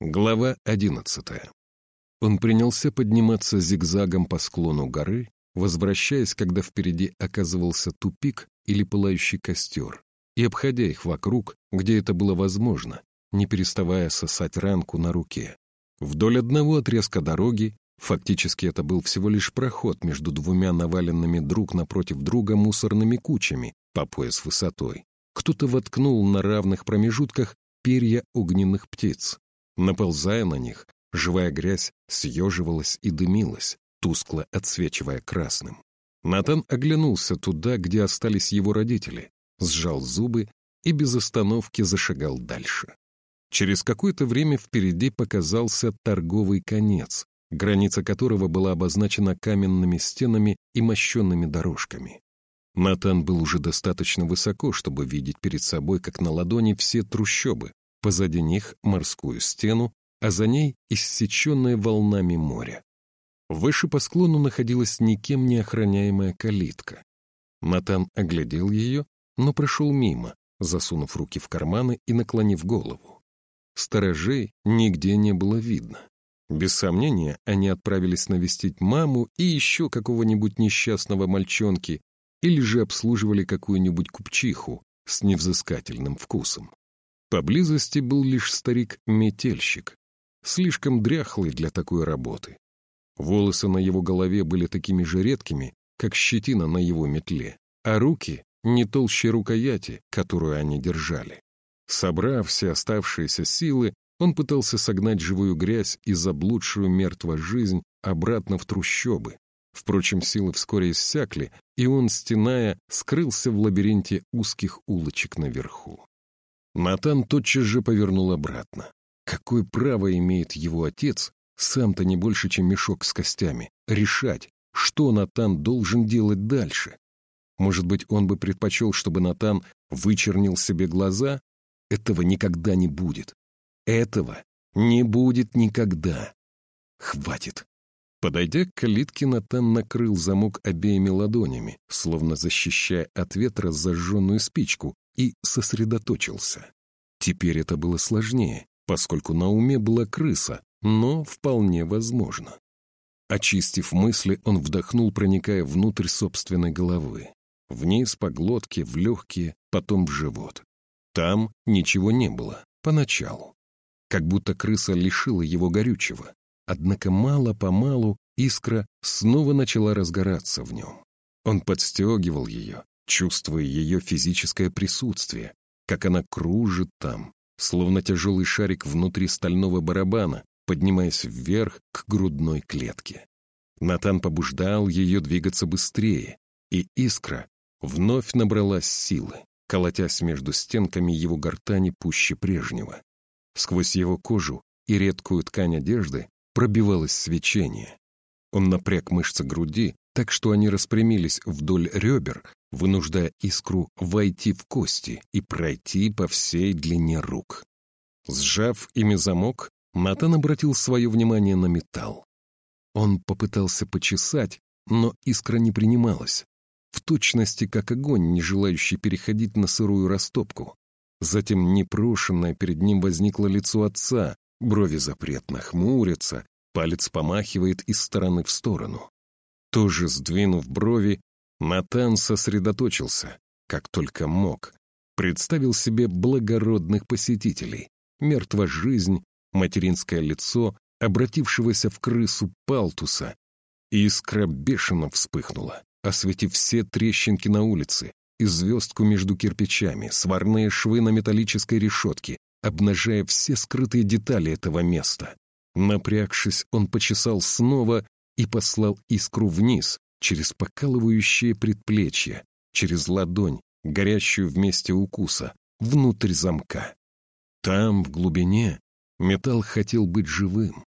Глава одиннадцатая. Он принялся подниматься зигзагом по склону горы, возвращаясь, когда впереди оказывался тупик или пылающий костер, и обходя их вокруг, где это было возможно, не переставая сосать ранку на руке. Вдоль одного отрезка дороги, фактически это был всего лишь проход между двумя наваленными друг напротив друга мусорными кучами по пояс высотой, кто-то воткнул на равных промежутках перья огненных птиц. Наползая на них, живая грязь съеживалась и дымилась, тускло отсвечивая красным. Натан оглянулся туда, где остались его родители, сжал зубы и без остановки зашагал дальше. Через какое-то время впереди показался торговый конец, граница которого была обозначена каменными стенами и мощенными дорожками. Натан был уже достаточно высоко, чтобы видеть перед собой, как на ладони, все трущобы, позади них морскую стену, а за ней иссеченное волнами море. Выше по склону находилась никем не охраняемая калитка. Натан оглядел ее, но прошел мимо, засунув руки в карманы и наклонив голову. Сторожей нигде не было видно. Без сомнения, они отправились навестить маму и еще какого-нибудь несчастного мальчонки или же обслуживали какую-нибудь купчиху с невзыскательным вкусом. Поблизости был лишь старик-метельщик, слишком дряхлый для такой работы. Волосы на его голове были такими же редкими, как щетина на его метле, а руки не толще рукояти, которую они держали. Собрав все оставшиеся силы, он пытался согнать живую грязь и заблудшую мертвую жизнь обратно в трущобы. Впрочем, силы вскоре иссякли, и он, стеная, скрылся в лабиринте узких улочек наверху. Натан тотчас же повернул обратно. Какое право имеет его отец, сам-то не больше, чем мешок с костями, решать, что Натан должен делать дальше? Может быть, он бы предпочел, чтобы Натан вычернил себе глаза? Этого никогда не будет. Этого не будет никогда. Хватит. Подойдя к калитке, Натан накрыл замок обеими ладонями, словно защищая от ветра зажженную спичку, и сосредоточился. Теперь это было сложнее, поскольку на уме была крыса, но вполне возможно. Очистив мысли, он вдохнул, проникая внутрь собственной головы. Вниз по глотке, в легкие, потом в живот. Там ничего не было, поначалу. Как будто крыса лишила его горючего. Однако мало-помалу искра снова начала разгораться в нем. Он подстегивал ее, чувствуя ее физическое присутствие, как она кружит там, словно тяжелый шарик внутри стального барабана, поднимаясь вверх к грудной клетке. Натан побуждал ее двигаться быстрее, и искра вновь набралась силы, колотясь между стенками его гортани пуще прежнего. Сквозь его кожу и редкую ткань одежды пробивалось свечение. Он напряг мышцы груди, так что они распрямились вдоль ребер, вынуждая искру войти в кости и пройти по всей длине рук. Сжав ими замок, Натан обратил свое внимание на металл. Он попытался почесать, но искра не принималась. В точности, как огонь, не желающий переходить на сырую растопку. Затем непрошенное перед ним возникло лицо отца, брови запретно хмурятся, палец помахивает из стороны в сторону. Тоже сдвинув брови, Натан сосредоточился, как только мог, представил себе благородных посетителей, мертва жизнь, материнское лицо, обратившегося в крысу палтуса. Искра бешено вспыхнула, осветив все трещинки на улице, и звездку между кирпичами, сварные швы на металлической решетке, обнажая все скрытые детали этого места. Напрягшись, он почесал снова и послал искру вниз, через покалывающее предплечье, через ладонь, горящую вместе укуса, внутрь замка. Там, в глубине, металл хотел быть живым.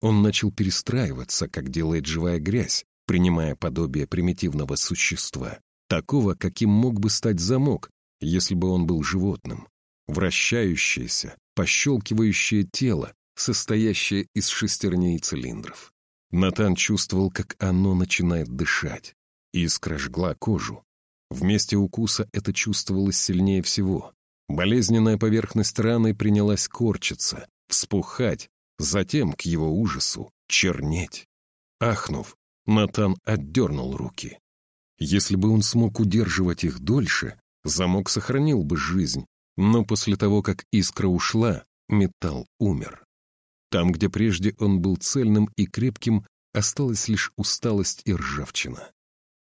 Он начал перестраиваться, как делает живая грязь, принимая подобие примитивного существа, такого, каким мог бы стать замок, если бы он был животным. Вращающееся, пощелкивающее тело, состоящее из шестерней цилиндров. Натан чувствовал, как оно начинает дышать. Искра жгла кожу. Вместе укуса это чувствовалось сильнее всего. Болезненная поверхность раны принялась корчиться, вспухать, затем, к его ужасу, чернеть. Ахнув, Натан отдернул руки. Если бы он смог удерживать их дольше, замок сохранил бы жизнь, но после того, как искра ушла, металл умер. Там, где прежде он был цельным и крепким, осталась лишь усталость и ржавчина.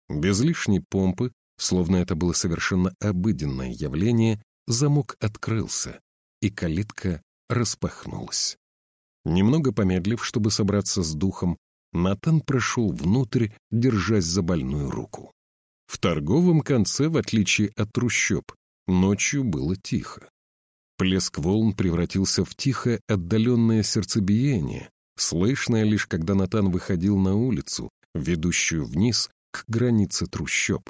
Без лишней помпы, словно это было совершенно обыденное явление, замок открылся, и калитка распахнулась. Немного помедлив, чтобы собраться с духом, Натан прошел внутрь, держась за больную руку. В торговом конце, в отличие от трущоб, ночью было тихо. Плеск волн превратился в тихое отдаленное сердцебиение, слышное лишь, когда Натан выходил на улицу, ведущую вниз к границе трущоб.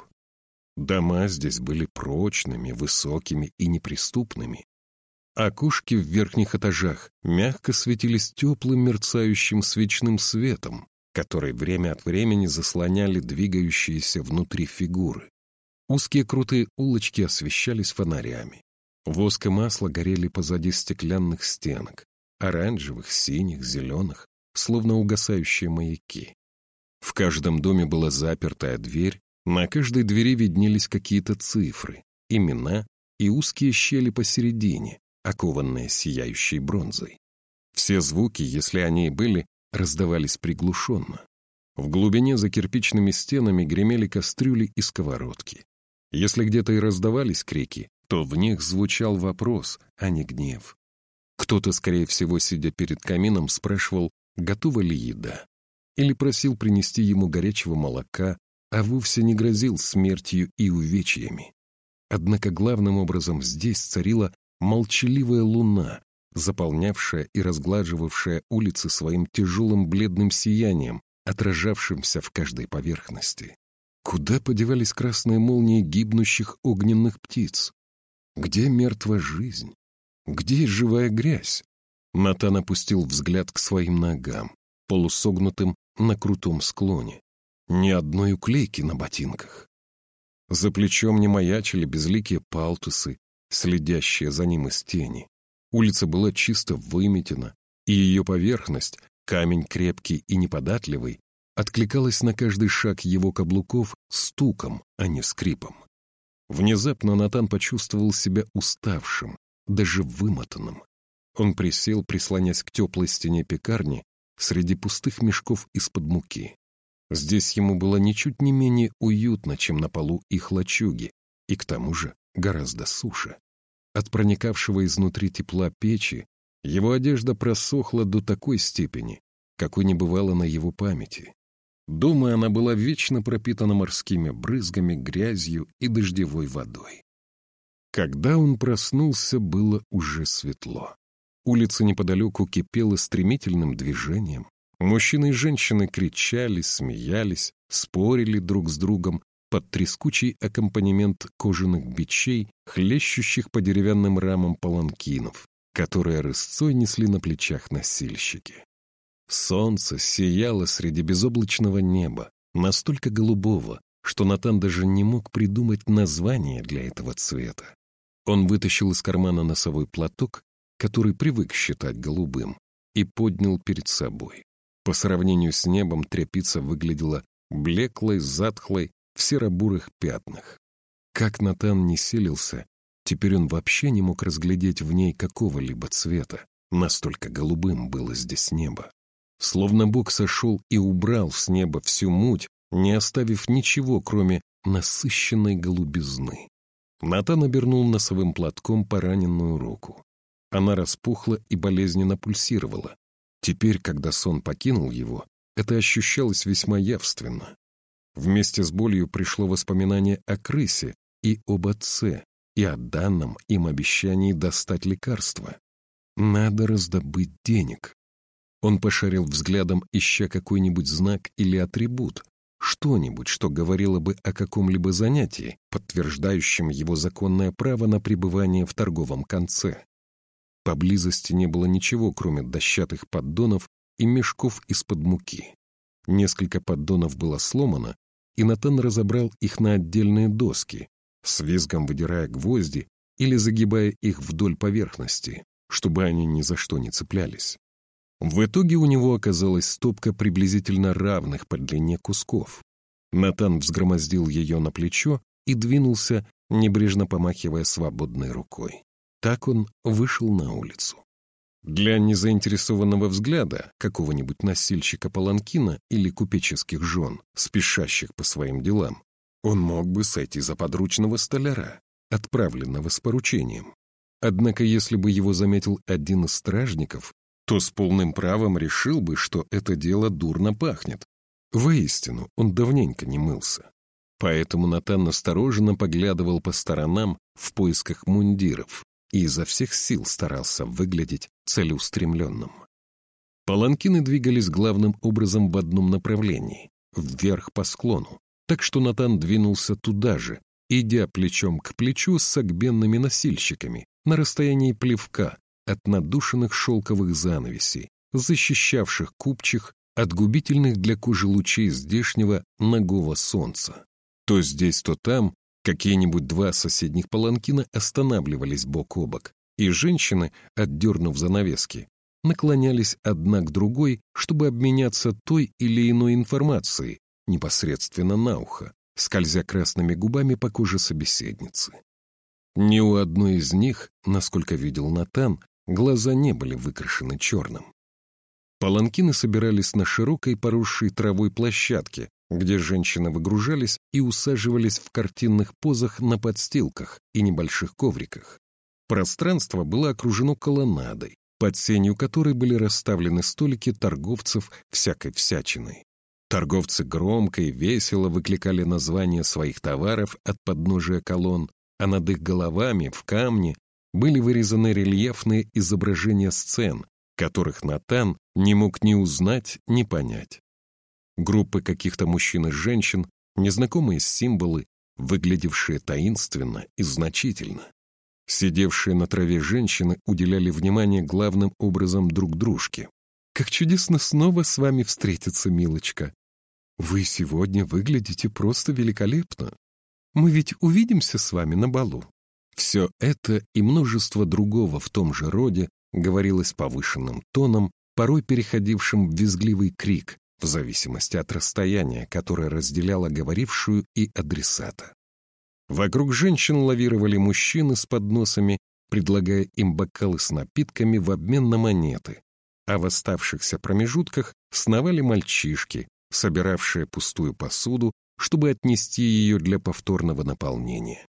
Дома здесь были прочными, высокими и неприступными. Окушки в верхних этажах мягко светились теплым мерцающим свечным светом, который время от времени заслоняли двигающиеся внутри фигуры. Узкие крутые улочки освещались фонарями. Воск и масло горели позади стеклянных стенок, оранжевых, синих, зеленых, словно угасающие маяки. В каждом доме была запертая дверь, на каждой двери виднелись какие-то цифры, имена и узкие щели посередине, окованные сияющей бронзой. Все звуки, если они и были, раздавались приглушенно. В глубине за кирпичными стенами гремели кастрюли и сковородки. Если где-то и раздавались крики, то в них звучал вопрос, а не гнев. Кто-то, скорее всего, сидя перед камином, спрашивал, готова ли еда, или просил принести ему горячего молока, а вовсе не грозил смертью и увечьями. Однако главным образом здесь царила молчаливая луна, заполнявшая и разглаживавшая улицы своим тяжелым бледным сиянием, отражавшимся в каждой поверхности. Куда подевались красные молнии гибнущих огненных птиц? Где мертвая жизнь? Где живая грязь? Натан опустил взгляд к своим ногам, полусогнутым на крутом склоне. Ни одной уклейки на ботинках. За плечом не маячили безликие палтусы, следящие за ним из тени. Улица была чисто выметена, и ее поверхность, камень крепкий и неподатливый, откликалась на каждый шаг его каблуков стуком, а не скрипом. Внезапно Натан почувствовал себя уставшим, даже вымотанным. Он присел, прислонясь к теплой стене пекарни, среди пустых мешков из-под муки. Здесь ему было ничуть не менее уютно, чем на полу их лачуги, и к тому же гораздо суше. От проникавшего изнутри тепла печи его одежда просохла до такой степени, какой не бывало на его памяти. Дома она была вечно пропитана морскими брызгами, грязью и дождевой водой. Когда он проснулся, было уже светло. Улица неподалеку кипела стремительным движением. Мужчины и женщины кричали, смеялись, спорили друг с другом, под трескучий аккомпанемент кожаных бичей, хлещущих по деревянным рамам паланкинов, которые рысцой несли на плечах носильщики. Солнце сияло среди безоблачного неба, настолько голубого, что Натан даже не мог придумать название для этого цвета. Он вытащил из кармана носовой платок, который привык считать голубым, и поднял перед собой. По сравнению с небом тряпица выглядела блеклой, затхлой, в серо-бурых пятнах. Как Натан не селился, теперь он вообще не мог разглядеть в ней какого-либо цвета, настолько голубым было здесь небо. Словно Бог сошел и убрал с неба всю муть, не оставив ничего, кроме насыщенной голубизны. Натан обернул носовым платком пораненную руку. Она распухла и болезненно пульсировала. Теперь, когда сон покинул его, это ощущалось весьма явственно. Вместе с болью пришло воспоминание о крысе и об отце, и о данном им обещании достать лекарства. Надо раздобыть денег. Он пошарил взглядом, ища какой-нибудь знак или атрибут, что-нибудь, что говорило бы о каком-либо занятии, подтверждающем его законное право на пребывание в торговом конце. Поблизости не было ничего, кроме дощатых поддонов и мешков из-под муки. Несколько поддонов было сломано, и Натан разобрал их на отдельные доски, с визгом выдирая гвозди или загибая их вдоль поверхности. чтобы они ни за что не цеплялись. В итоге у него оказалась стопка приблизительно равных по длине кусков. Натан взгромоздил ее на плечо и двинулся, небрежно помахивая свободной рукой. Так он вышел на улицу. Для незаинтересованного взгляда какого-нибудь носильщика паланкина или купеческих жен, спешащих по своим делам, он мог бы сойти за подручного столяра, отправленного с поручением. Однако если бы его заметил один из стражников, то с полным правом решил бы, что это дело дурно пахнет. Воистину, он давненько не мылся. Поэтому Натан настороженно поглядывал по сторонам в поисках мундиров и изо всех сил старался выглядеть целеустремленным. Паланкины двигались главным образом в одном направлении, вверх по склону, так что Натан двинулся туда же, идя плечом к плечу с согбенными носильщиками на расстоянии плевка от надушенных шелковых занавесей, защищавших купчих от губительных для кожи лучей здешнего нагого солнца. То здесь, то там какие-нибудь два соседних паланкина останавливались бок о бок, и женщины, отдернув занавески, наклонялись одна к другой, чтобы обменяться той или иной информацией непосредственно на ухо, скользя красными губами по коже собеседницы. Ни у одной из них, насколько видел Натан, Глаза не были выкрашены черным. Паланкины собирались на широкой поросшей травой площадке, где женщины выгружались и усаживались в картинных позах на подстилках и небольших ковриках. Пространство было окружено колоннадой, под сенью которой были расставлены столики торговцев всякой всячиной. Торговцы громко и весело выкликали названия своих товаров от подножия колонн, а над их головами в камне были вырезаны рельефные изображения сцен, которых Натан не мог ни узнать, ни понять. Группы каких-то мужчин и женщин, незнакомые символы, выглядевшие таинственно и значительно. Сидевшие на траве женщины уделяли внимание главным образом друг дружке. «Как чудесно снова с вами встретиться, милочка! Вы сегодня выглядите просто великолепно. Мы ведь увидимся с вами на балу». Все это и множество другого в том же роде говорилось повышенным тоном, порой переходившим в визгливый крик, в зависимости от расстояния, которое разделяло говорившую и адресата. Вокруг женщин лавировали мужчины с подносами, предлагая им бокалы с напитками в обмен на монеты, а в оставшихся промежутках сновали мальчишки, собиравшие пустую посуду, чтобы отнести ее для повторного наполнения.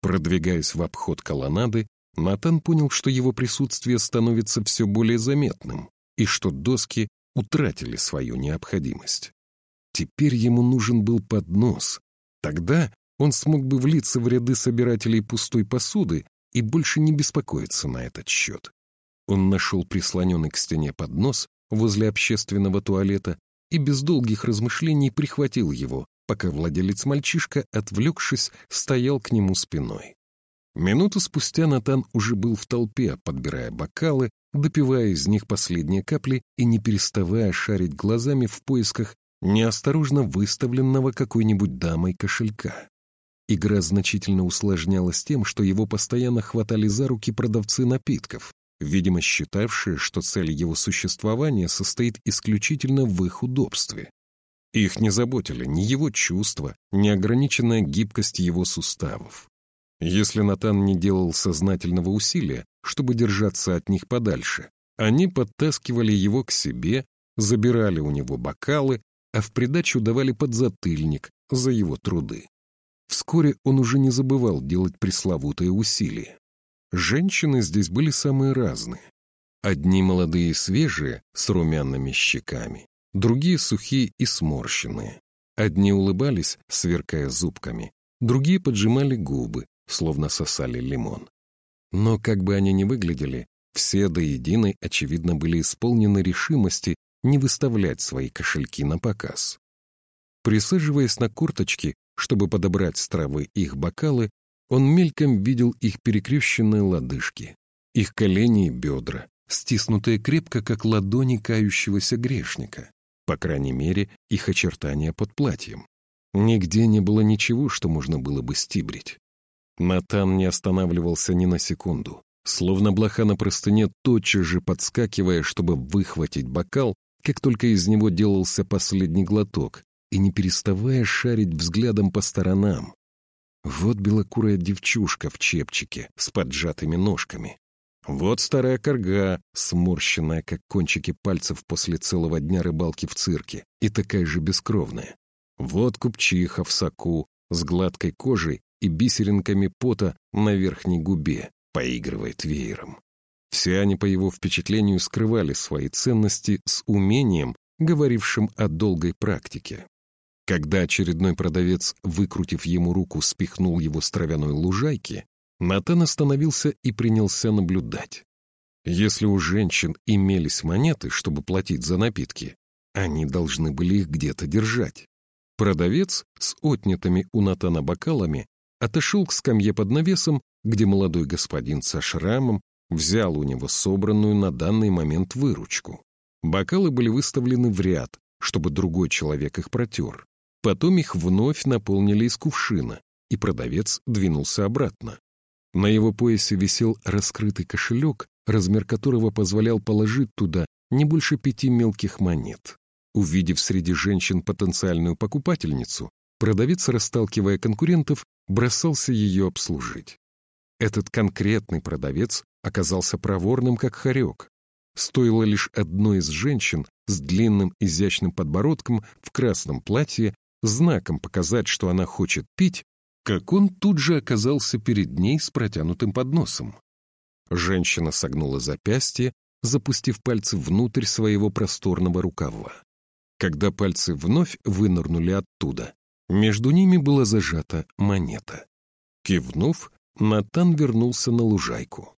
Продвигаясь в обход колоннады, Натан понял, что его присутствие становится все более заметным и что доски утратили свою необходимость. Теперь ему нужен был поднос. Тогда он смог бы влиться в ряды собирателей пустой посуды и больше не беспокоиться на этот счет. Он нашел прислоненный к стене поднос возле общественного туалета и без долгих размышлений прихватил его, пока владелец-мальчишка, отвлекшись, стоял к нему спиной. Минуту спустя Натан уже был в толпе, подбирая бокалы, допивая из них последние капли и не переставая шарить глазами в поисках неосторожно выставленного какой-нибудь дамой кошелька. Игра значительно усложнялась тем, что его постоянно хватали за руки продавцы напитков, видимо, считавшие, что цель его существования состоит исключительно в их удобстве. Их не заботили ни его чувства, ни ограниченная гибкость его суставов. Если Натан не делал сознательного усилия, чтобы держаться от них подальше, они подтаскивали его к себе, забирали у него бокалы, а в придачу давали подзатыльник за его труды. Вскоре он уже не забывал делать пресловутые усилия. Женщины здесь были самые разные. Одни молодые и свежие, с румяными щеками, другие сухие и сморщенные. Одни улыбались, сверкая зубками, другие поджимали губы, словно сосали лимон. Но как бы они ни выглядели, все до единой, очевидно, были исполнены решимости не выставлять свои кошельки на показ. Присаживаясь на курточки, чтобы подобрать с травы их бокалы, он мельком видел их перекрещенные лодыжки, их колени и бедра, стиснутые крепко, как ладони кающегося грешника по крайней мере, их очертания под платьем. Нигде не было ничего, что можно было бы стибрить. Натан не останавливался ни на секунду, Словно блоха на простыне, тотчас же подскакивая, чтобы выхватить бокал, как только из него делался последний глоток, и не переставая шарить взглядом по сторонам. Вот белокурая девчушка в чепчике с поджатыми ножками. Вот старая корга, сморщенная, как кончики пальцев после целого дня рыбалки в цирке, и такая же бескровная. Вот купчиха в соку, с гладкой кожей и бисеринками пота на верхней губе, поигрывает веером. Все они, по его впечатлению, скрывали свои ценности с умением, говорившим о долгой практике. Когда очередной продавец, выкрутив ему руку, спихнул его с травяной лужайки, Натан остановился и принялся наблюдать. Если у женщин имелись монеты, чтобы платить за напитки, они должны были их где-то держать. Продавец с отнятыми у Натана бокалами отошел к скамье под навесом, где молодой господин со шрамом взял у него собранную на данный момент выручку. Бокалы были выставлены в ряд, чтобы другой человек их протер. Потом их вновь наполнили из кувшина, и продавец двинулся обратно. На его поясе висел раскрытый кошелек, размер которого позволял положить туда не больше пяти мелких монет. Увидев среди женщин потенциальную покупательницу, продавец, расталкивая конкурентов, бросался ее обслужить. Этот конкретный продавец оказался проворным, как хорек. Стоило лишь одной из женщин с длинным изящным подбородком в красном платье знаком показать, что она хочет пить, как он тут же оказался перед ней с протянутым подносом. Женщина согнула запястье, запустив пальцы внутрь своего просторного рукава. Когда пальцы вновь вынырнули оттуда, между ними была зажата монета. Кивнув, Натан вернулся на лужайку.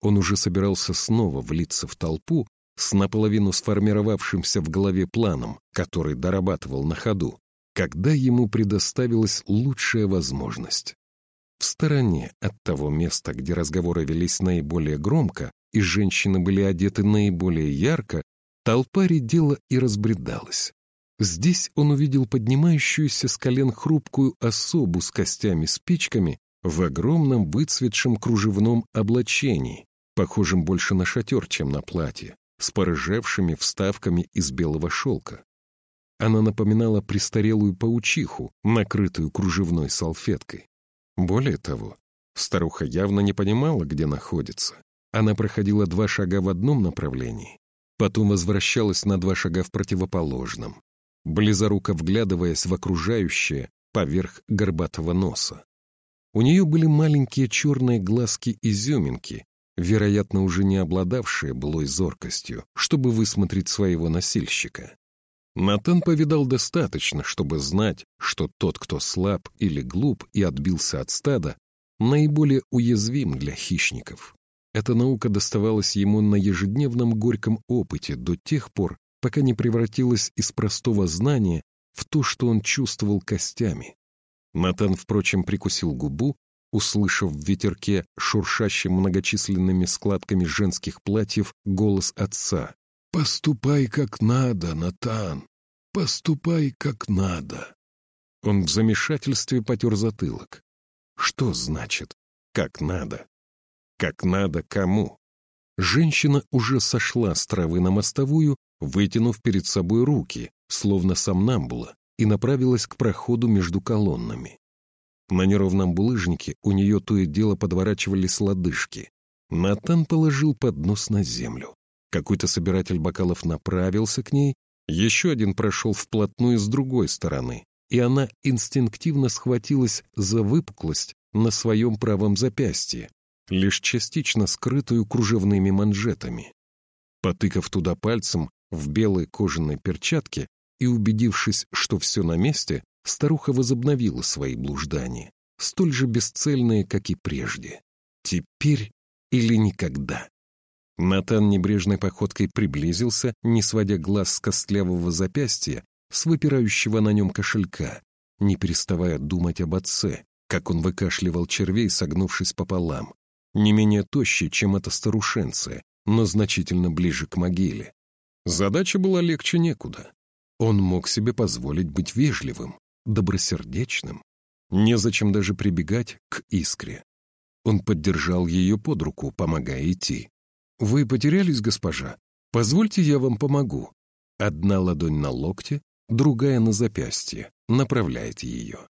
Он уже собирался снова влиться в толпу с наполовину сформировавшимся в голове планом, который дорабатывал на ходу, когда ему предоставилась лучшая возможность. В стороне от того места, где разговоры велись наиболее громко и женщины были одеты наиболее ярко, толпа редела и разбредалась. Здесь он увидел поднимающуюся с колен хрупкую особу с костями-спичками в огромном выцветшем кружевном облачении, похожем больше на шатер, чем на платье, с порыжевшими вставками из белого шелка. Она напоминала престарелую паучиху, накрытую кружевной салфеткой. Более того, старуха явно не понимала, где находится. Она проходила два шага в одном направлении, потом возвращалась на два шага в противоположном, близоруко вглядываясь в окружающее поверх горбатого носа. У нее были маленькие черные глазки-изюминки, вероятно, уже не обладавшие былой зоркостью, чтобы высмотреть своего носильщика. Натан повидал достаточно, чтобы знать, что тот, кто слаб или глуп и отбился от стада, наиболее уязвим для хищников. Эта наука доставалась ему на ежедневном горьком опыте до тех пор, пока не превратилась из простого знания в то, что он чувствовал костями. Натан, впрочем, прикусил губу, услышав в ветерке, шуршащим многочисленными складками женских платьев, голос отца. «Поступай как надо, Натан! Поступай как надо!» Он в замешательстве потер затылок. Что значит «как надо»? Как надо кому? Женщина уже сошла с травы на мостовую, вытянув перед собой руки, словно сомнамбула, и направилась к проходу между колоннами. На неровном булыжнике у нее то и дело подворачивались лодыжки. Натан положил поднос на землю. Какой-то собиратель бокалов направился к ней, еще один прошел вплотную с другой стороны, и она инстинктивно схватилась за выпуклость на своем правом запястье, лишь частично скрытую кружевными манжетами. Потыкав туда пальцем в белой кожаной перчатке и убедившись, что все на месте, старуха возобновила свои блуждания, столь же бесцельные, как и прежде. Теперь или никогда. Натан небрежной походкой приблизился, не сводя глаз с костлявого запястья, с выпирающего на нем кошелька, не переставая думать об отце, как он выкашливал червей, согнувшись пополам, не менее тощий, чем эта старушенция, но значительно ближе к могиле. Задача была легче некуда. Он мог себе позволить быть вежливым, добросердечным. Незачем даже прибегать к искре. Он поддержал ее под руку, помогая идти. «Вы потерялись, госпожа? Позвольте, я вам помогу». Одна ладонь на локте, другая на запястье, направляет ее.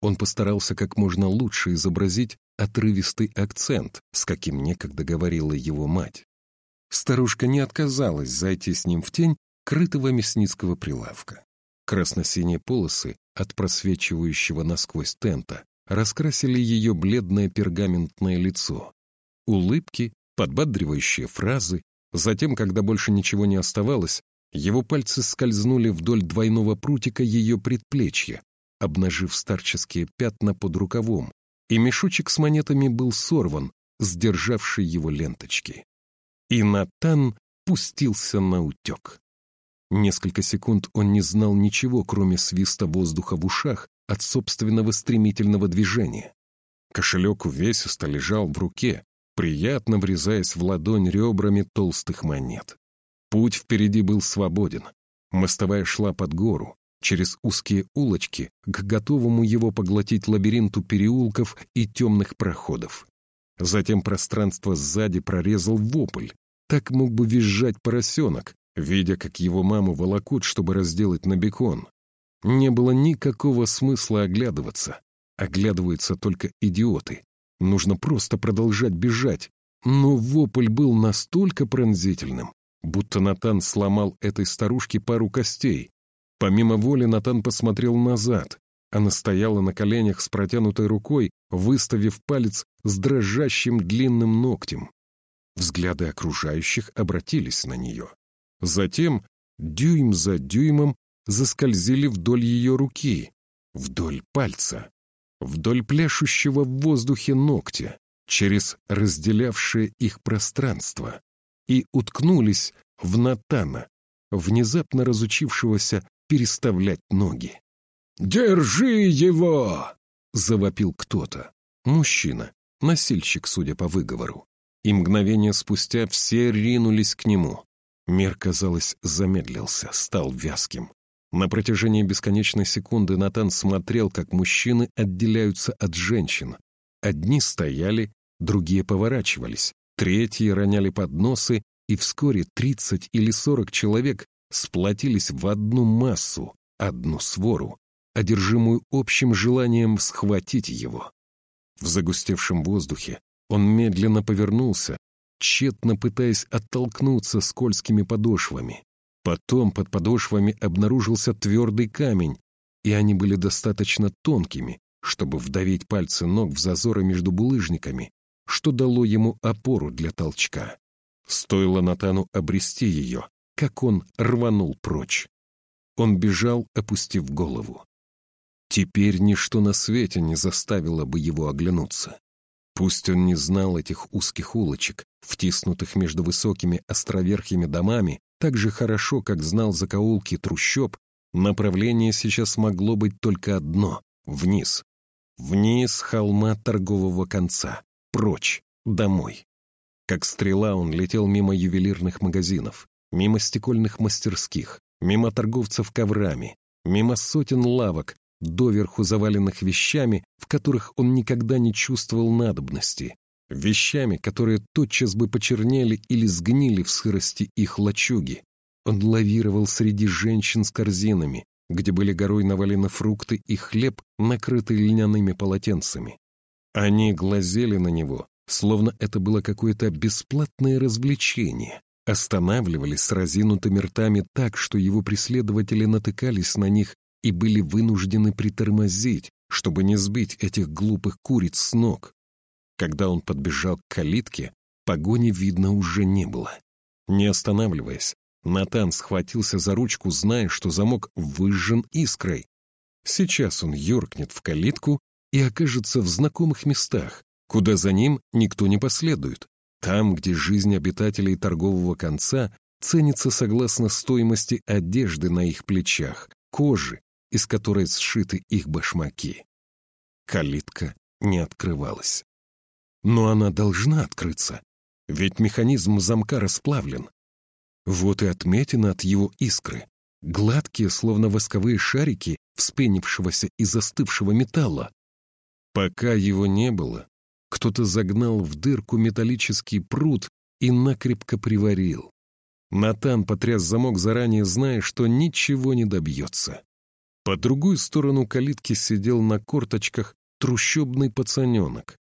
Он постарался как можно лучше изобразить отрывистый акцент, с каким некогда говорила его мать. Старушка не отказалась зайти с ним в тень крытого мясницкого прилавка. Красно-синие полосы от просвечивающего насквозь тента раскрасили ее бледное пергаментное лицо. Улыбки, подбадривающие фразы, затем, когда больше ничего не оставалось, его пальцы скользнули вдоль двойного прутика ее предплечья, обнажив старческие пятна под рукавом, и мешочек с монетами был сорван, сдержавший его ленточки. И Натан пустился на утек. Несколько секунд он не знал ничего, кроме свиста воздуха в ушах от собственного стремительного движения. Кошелек увесисто лежал в руке, приятно врезаясь в ладонь ребрами толстых монет. Путь впереди был свободен. Мостовая шла под гору, через узкие улочки, к готовому его поглотить лабиринту переулков и темных проходов. Затем пространство сзади прорезал вопль. Так мог бы визжать поросенок, видя, как его маму волокут, чтобы разделать на бекон. Не было никакого смысла оглядываться. Оглядываются только идиоты. Нужно просто продолжать бежать. Но вопль был настолько пронзительным, будто Натан сломал этой старушке пару костей, Помимо воли Натан посмотрел назад. Она стояла на коленях с протянутой рукой, выставив палец с дрожащим длинным ногтем. Взгляды окружающих обратились на нее. Затем, дюйм за дюймом, заскользили вдоль ее руки, вдоль пальца, вдоль пляшущего в воздухе ногтя, через разделявшее их пространство, и уткнулись в Натана, внезапно разучившегося переставлять ноги. «Держи его!» — завопил кто-то. Мужчина, носильщик, судя по выговору. И мгновение спустя все ринулись к нему. Мир, казалось, замедлился, стал вязким. На протяжении бесконечной секунды Натан смотрел, как мужчины отделяются от женщин. Одни стояли, другие поворачивались, третьи роняли подносы, и вскоре тридцать или сорок человек сплотились в одну массу, одну свору, одержимую общим желанием схватить его. В загустевшем воздухе он медленно повернулся, тщетно пытаясь оттолкнуться скользкими подошвами. Потом под подошвами обнаружился твердый камень, и они были достаточно тонкими, чтобы вдавить пальцы ног в зазоры между булыжниками, что дало ему опору для толчка. Стоило Натану обрести ее, как он рванул прочь. Он бежал, опустив голову. Теперь ничто на свете не заставило бы его оглянуться. Пусть он не знал этих узких улочек, втиснутых между высокими островерхими домами, так же хорошо, как знал закоулки трущоб, направление сейчас могло быть только одно — вниз. Вниз холма торгового конца, прочь, домой. Как стрела он летел мимо ювелирных магазинов, мимо стекольных мастерских, мимо торговцев коврами, мимо сотен лавок, доверху заваленных вещами, в которых он никогда не чувствовал надобности, вещами, которые тотчас бы почернели или сгнили в сырости их лачуги. Он лавировал среди женщин с корзинами, где были горой навалены фрукты и хлеб, накрытый льняными полотенцами. Они глазели на него, словно это было какое-то бесплатное развлечение, останавливались с разинутыми ртами так, что его преследователи натыкались на них и были вынуждены притормозить, чтобы не сбить этих глупых куриц с ног. Когда он подбежал к калитке, погони видно уже не было. Не останавливаясь, Натан схватился за ручку, зная, что замок выжжен искрой. Сейчас он юркнет в калитку и окажется в знакомых местах, куда за ним никто не последует, там, где жизнь обитателей торгового конца ценится согласно стоимости одежды на их плечах, кожи, из которой сшиты их башмаки. Калитка не открывалась. Но она должна открыться, ведь механизм замка расплавлен. Вот и отметина от его искры, гладкие, словно восковые шарики вспенившегося и застывшего металла. Пока его не было, Кто-то загнал в дырку металлический пруд и накрепко приварил. Натан потряс замок, заранее зная, что ничего не добьется. По другую сторону калитки сидел на корточках трущобный пацаненок.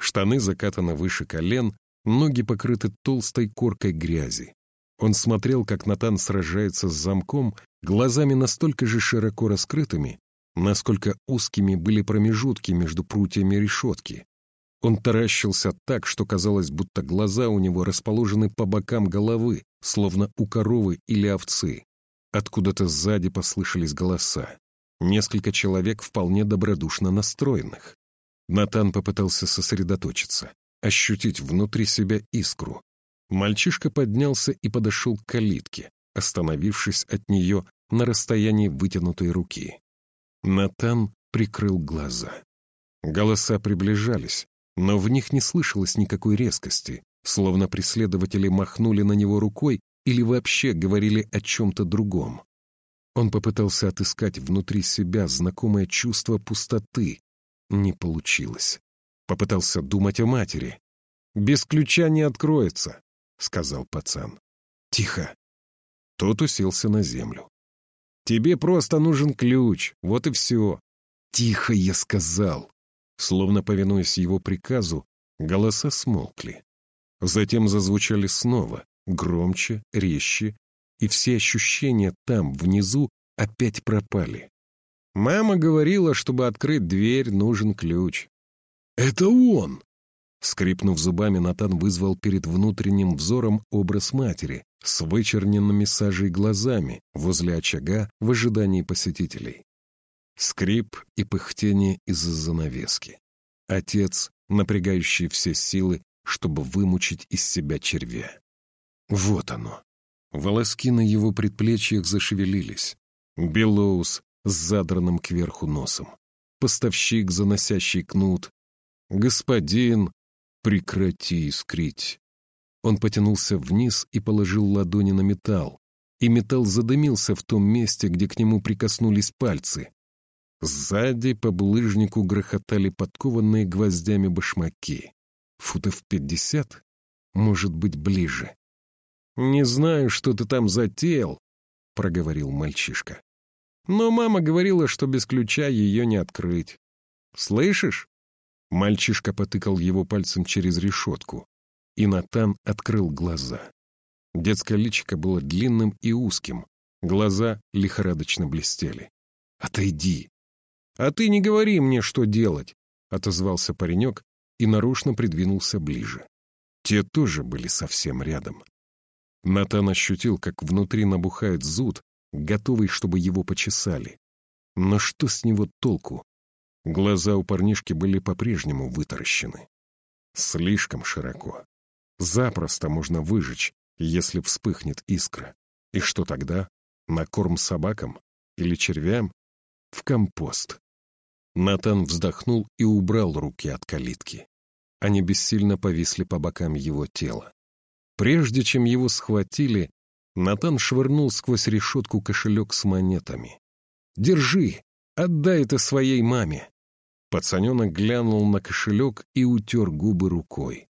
Штаны закатаны выше колен, ноги покрыты толстой коркой грязи. Он смотрел, как Натан сражается с замком, глазами настолько же широко раскрытыми, насколько узкими были промежутки между прутьями решетки. Он таращился так, что казалось, будто глаза у него расположены по бокам головы, словно у коровы или овцы. Откуда-то сзади послышались голоса. Несколько человек вполне добродушно настроенных. Натан попытался сосредоточиться, ощутить внутри себя искру. Мальчишка поднялся и подошел к калитке, остановившись от нее на расстоянии вытянутой руки. Натан прикрыл глаза. Голоса приближались, но в них не слышалось никакой резкости, словно преследователи махнули на него рукой или вообще говорили о чем-то другом. Он попытался отыскать внутри себя знакомое чувство пустоты. Не получилось. Попытался думать о матери. «Без ключа не откроется», — сказал пацан. «Тихо». Тот уселся на землю. «Тебе просто нужен ключ, вот и все». «Тихо, я сказал». Словно повинуясь его приказу, голоса смолкли. Затем зазвучали снова, громче, резче, и все ощущения там, внизу, опять пропали. Мама говорила, чтобы открыть дверь, нужен ключ. «Это он!» Скрипнув зубами, Натан вызвал перед внутренним взором образ матери с вычерненными сажей глазами возле очага в ожидании посетителей. Скрип и пыхтение из-за занавески. Отец, напрягающий все силы, чтобы вымучить из себя червя. Вот оно. Волоски на его предплечьях зашевелились. Белоус с задранным кверху носом. Поставщик, заносящий кнут. «Господин, прекрати искрить!» Он потянулся вниз и положил ладони на металл, и металл задымился в том месте, где к нему прикоснулись пальцы. Сзади по булыжнику грохотали подкованные гвоздями башмаки. Футов пятьдесят? Может быть, ближе. «Не знаю, что ты там затеял», — проговорил мальчишка. «Но мама говорила, что без ключа ее не открыть. Слышишь?» Мальчишка потыкал его пальцем через решетку, и Натан открыл глаза. Детское личико было длинным и узким, глаза лихорадочно блестели. «Отойди!» «А ты не говори мне, что делать!» — отозвался паренек и нарочно придвинулся ближе. Те тоже были совсем рядом. Натан ощутил, как внутри набухает зуд, готовый, чтобы его почесали. Но что с него толку? Глаза у парнишки были по-прежнему вытаращены. Слишком широко. Запросто можно выжечь, если вспыхнет искра. И что тогда? На корм собакам? Или червям? В компост. Натан вздохнул и убрал руки от калитки. Они бессильно повисли по бокам его тела. Прежде чем его схватили, Натан швырнул сквозь решетку кошелек с монетами. «Держи! Отдай это своей маме!» Пацаненок глянул на кошелек и утер губы рукой.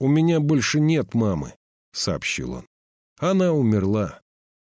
«У меня больше нет мамы», — сообщил он. «Она умерла.